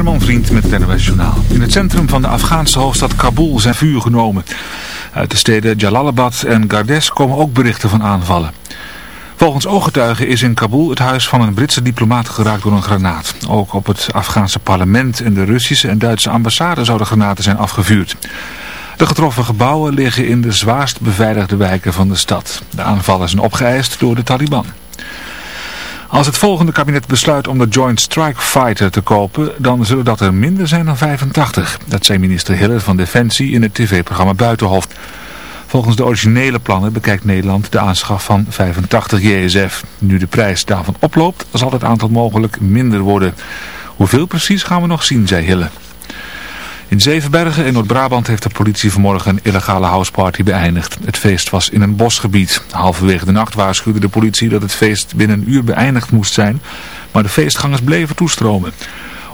Herman Vriend met het NOS. In het centrum van de Afghaanse hoofdstad Kabul zijn vuur genomen. Uit de steden Jalalabad en Gardes komen ook berichten van aanvallen. Volgens ooggetuigen is in Kabul het huis van een Britse diplomaat geraakt door een granaat. Ook op het Afghaanse parlement en de Russische en Duitse ambassade zouden granaten zijn afgevuurd. De getroffen gebouwen liggen in de zwaarst beveiligde wijken van de stad. De aanvallen zijn opgeëist door de Taliban. Als het volgende kabinet besluit om de Joint Strike Fighter te kopen, dan zullen dat er minder zijn dan 85. Dat zei minister Hiller van Defensie in het tv-programma Buitenhof. Volgens de originele plannen bekijkt Nederland de aanschaf van 85 JSF. Nu de prijs daarvan oploopt, zal het aantal mogelijk minder worden. Hoeveel precies gaan we nog zien, zei Hille. In Zevenbergen in Noord-Brabant heeft de politie vanmorgen een illegale houseparty beëindigd. Het feest was in een bosgebied. Halverwege de nacht waarschuwde de politie dat het feest binnen een uur beëindigd moest zijn. Maar de feestgangers bleven toestromen.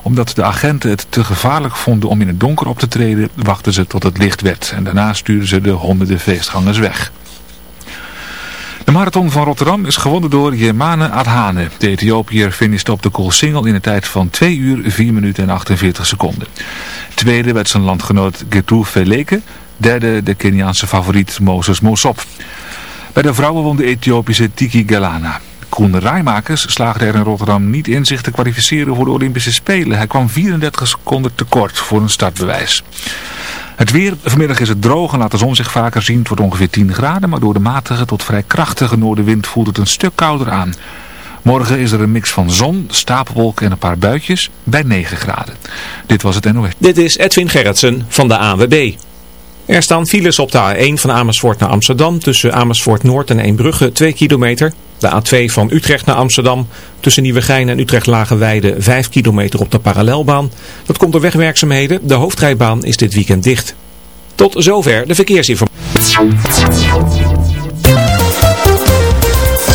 Omdat de agenten het te gevaarlijk vonden om in het donker op te treden, wachten ze tot het licht werd. En daarna stuurden ze de honderden feestgangers weg. De marathon van Rotterdam is gewonnen door Jemane Adhane. De Ethiopiër finishte op de Koolsingel in een tijd van 2 uur 4 minuten en 48 seconden. Tweede werd zijn landgenoot Getu Feleke. Derde de Keniaanse favoriet Moses Mosop. Bij de vrouwen won de Ethiopische Tiki Galana. Koen Rijmakers slaagde er in Rotterdam niet in zich te kwalificeren voor de Olympische Spelen. Hij kwam 34 seconden tekort voor een startbewijs. Het weer, vanmiddag is het droog en laat de zon zich vaker zien. Het wordt ongeveer 10 graden, maar door de matige tot vrij krachtige noordenwind voelt het een stuk kouder aan. Morgen is er een mix van zon, stapelwolken en een paar buitjes bij 9 graden. Dit was het NOS. Dit is Edwin Gerritsen van de AWB. Er staan files op de A1 van Amersfoort naar Amsterdam tussen Amersfoort Noord en Eembrugge 2 kilometer. De A2 van Utrecht naar Amsterdam tussen Nieuwegein en Utrecht Lagenweide 5 kilometer op de parallelbaan. Dat komt door wegwerkzaamheden. De hoofdrijbaan is dit weekend dicht. Tot zover de verkeersinformatie.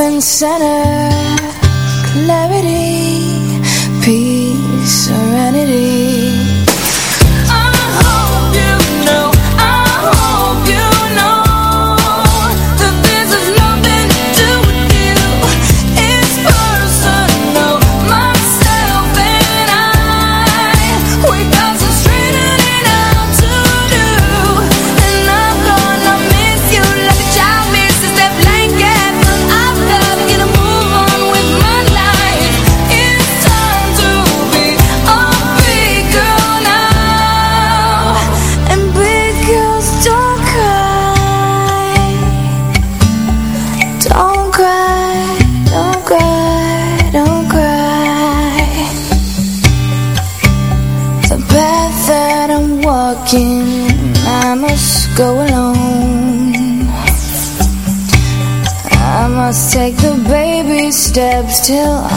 and center. Clarity, still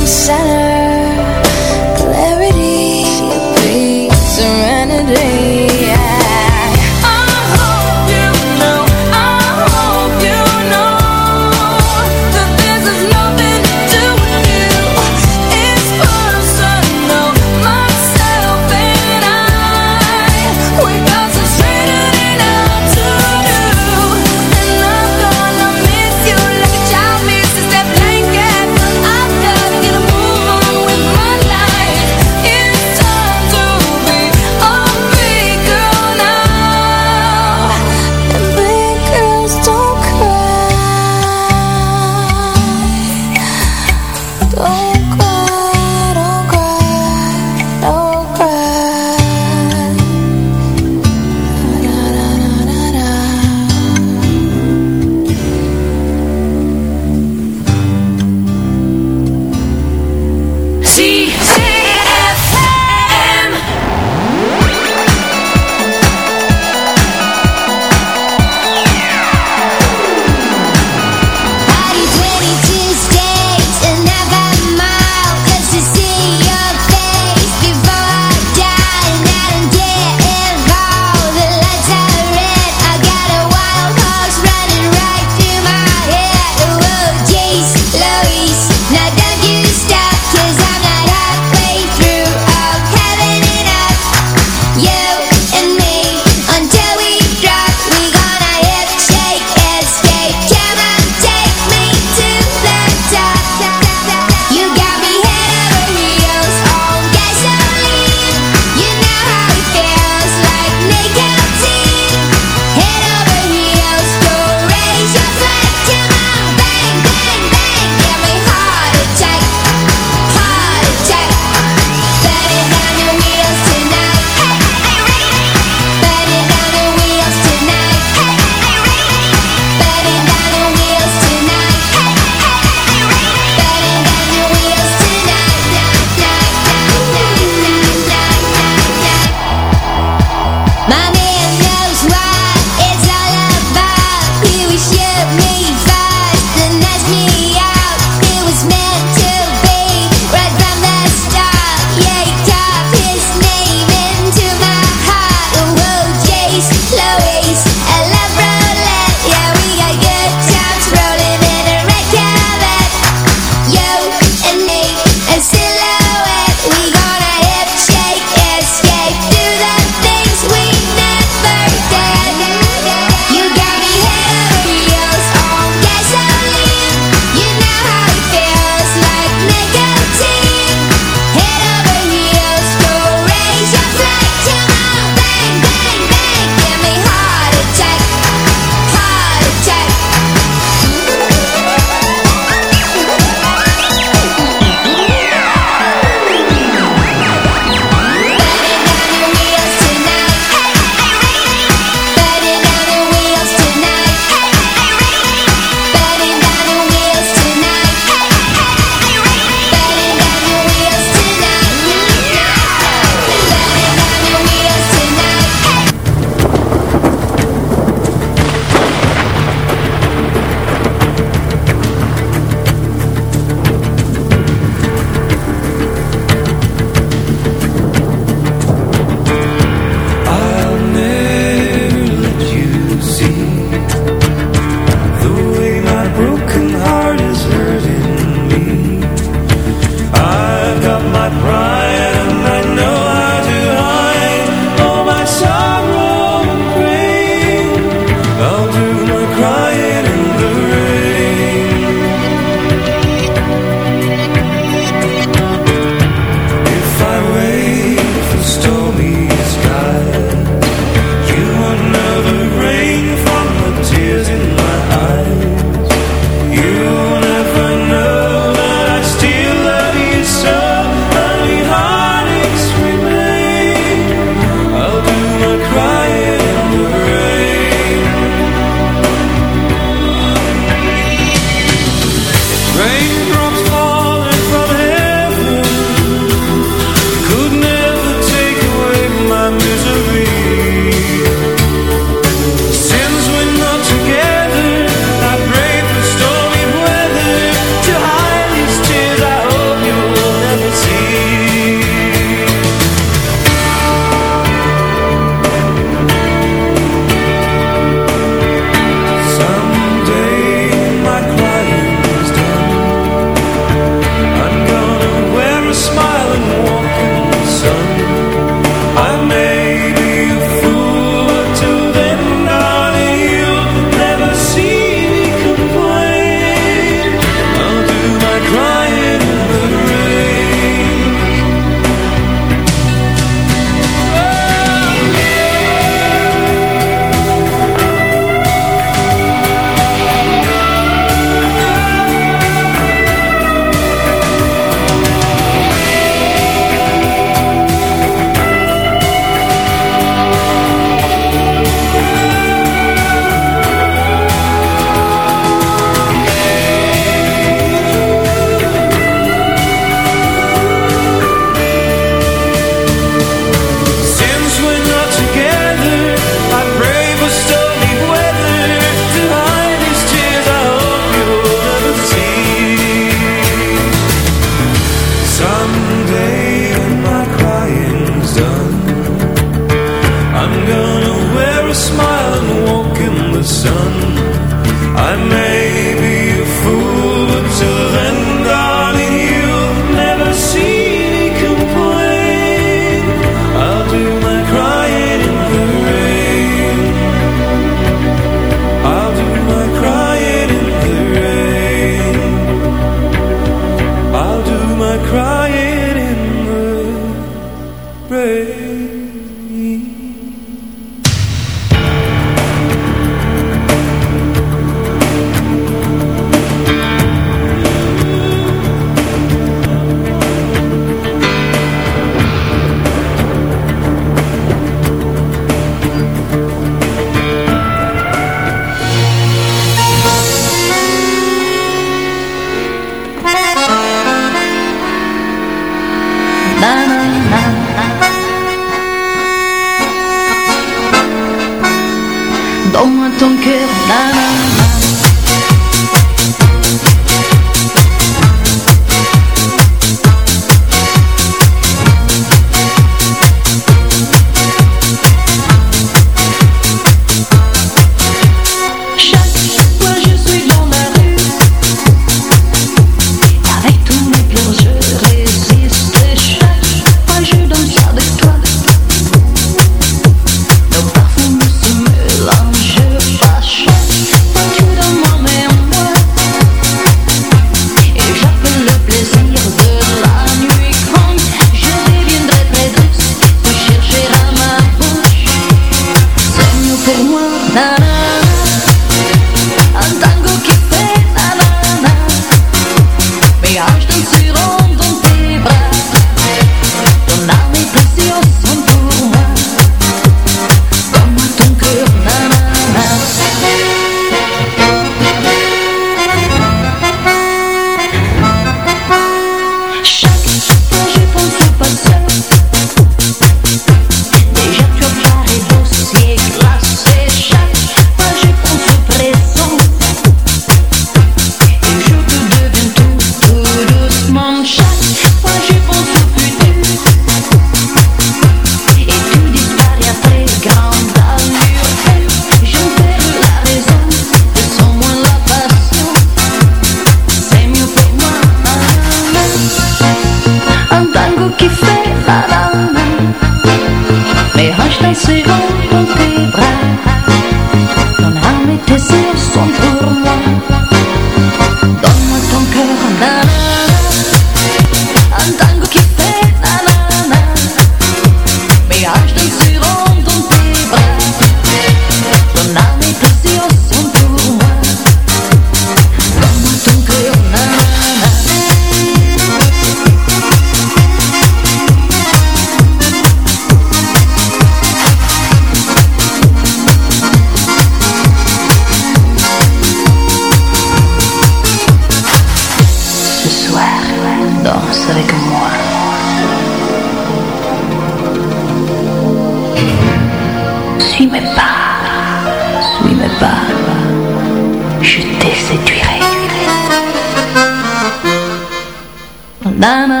Dama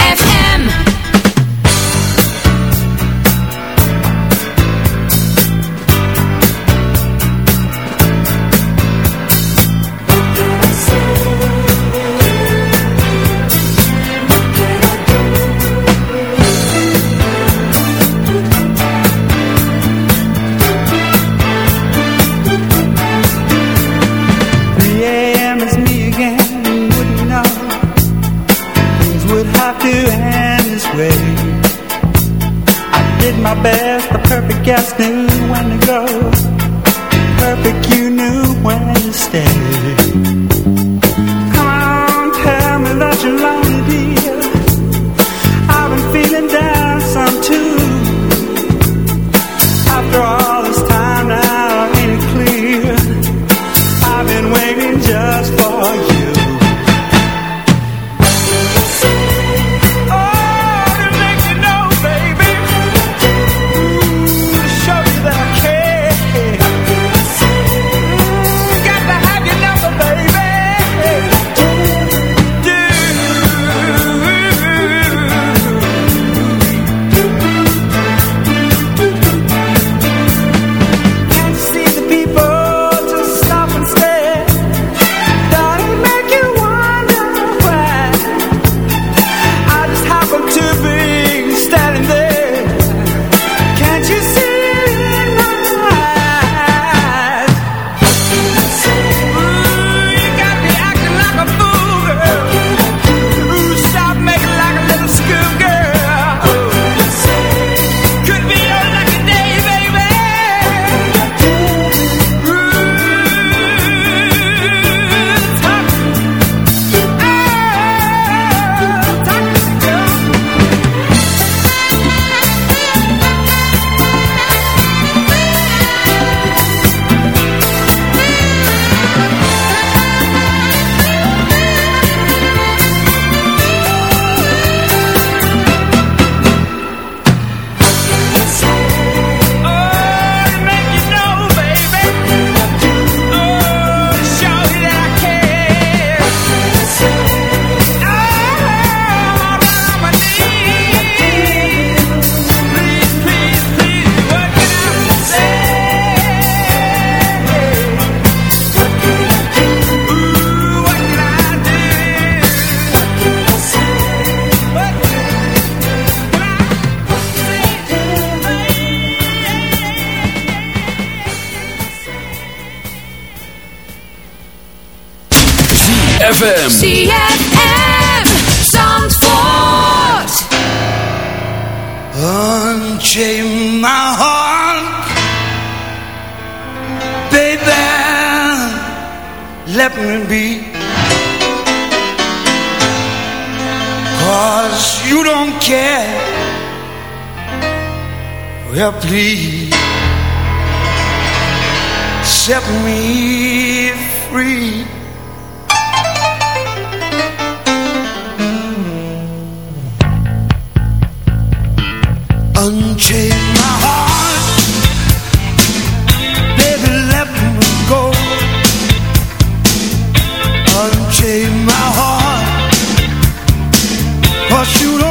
jasny ZFM. 'Cause you don't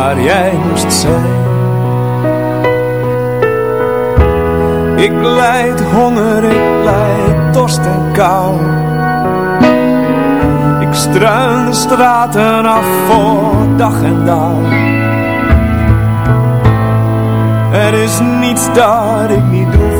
waar jij moest zijn. Ik leid honger, ik leid dorst en kou. Ik struin de straten af voor dag en dauw. Er is niets dat ik niet doe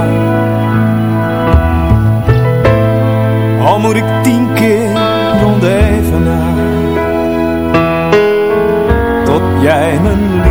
Al moet ik tien keer rond even na. Tot jij mijn liefde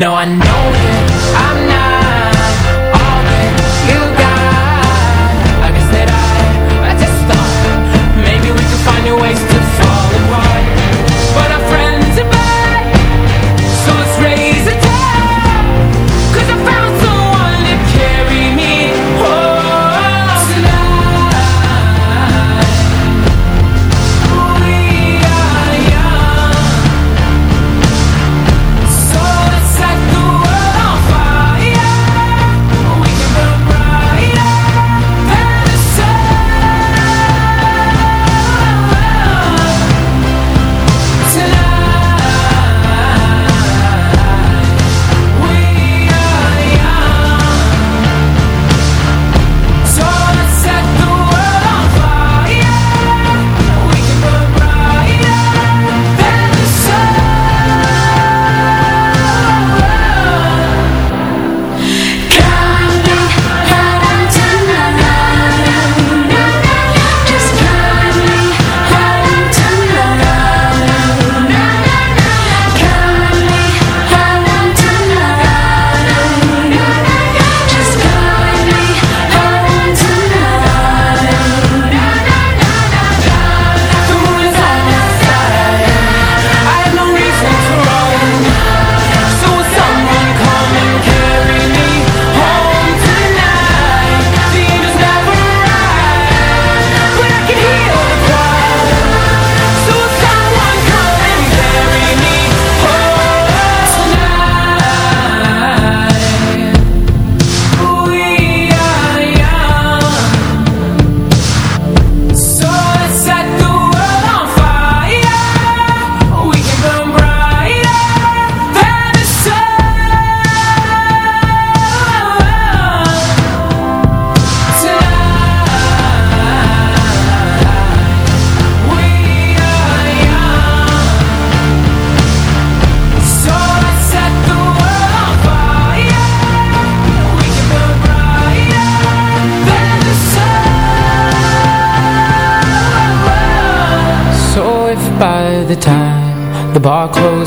No, I know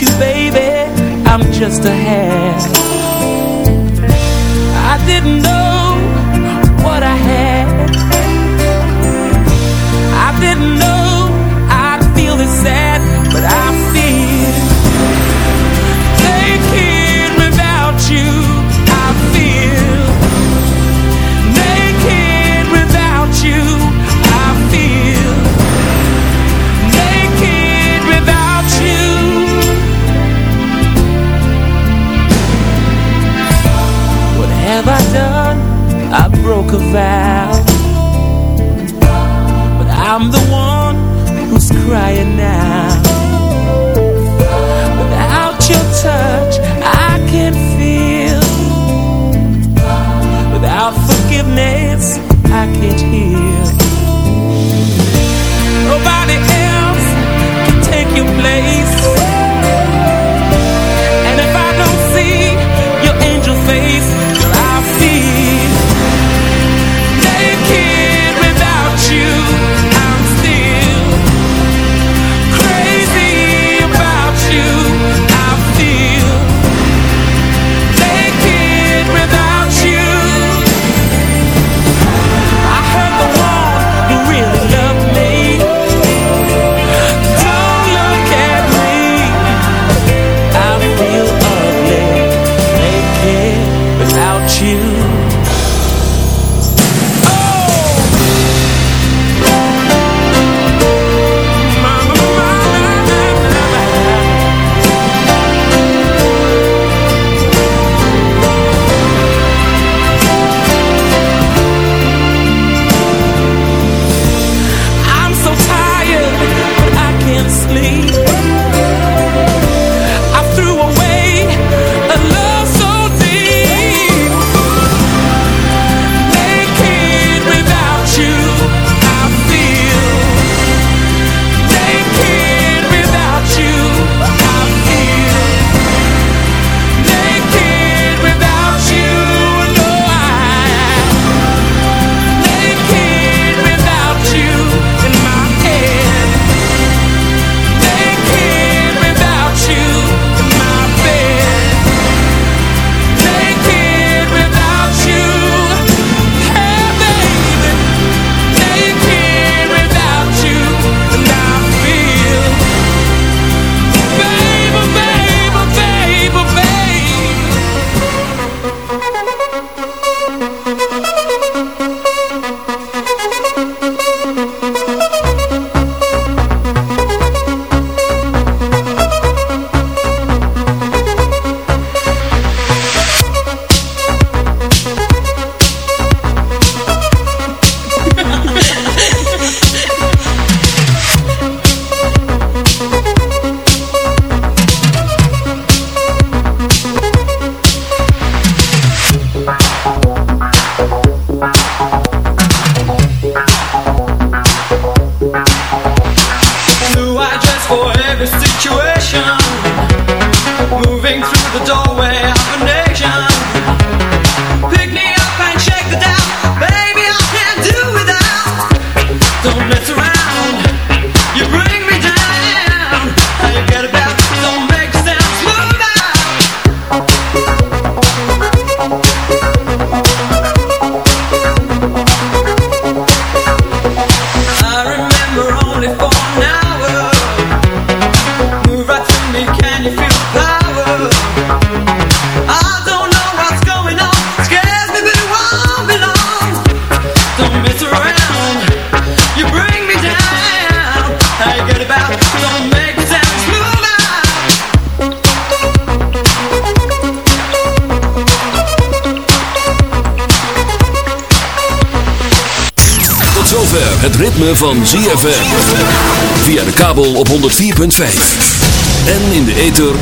you, baby, I'm just a hat. I didn't know. crying now. Without your touch I can feel. Without forgiveness I can't heal.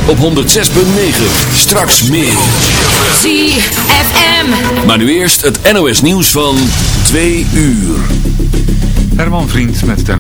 op 106.9. Straks meer. ZFM. Maar nu eerst het NOS nieuws van 2 uur. Herman Vriend met de...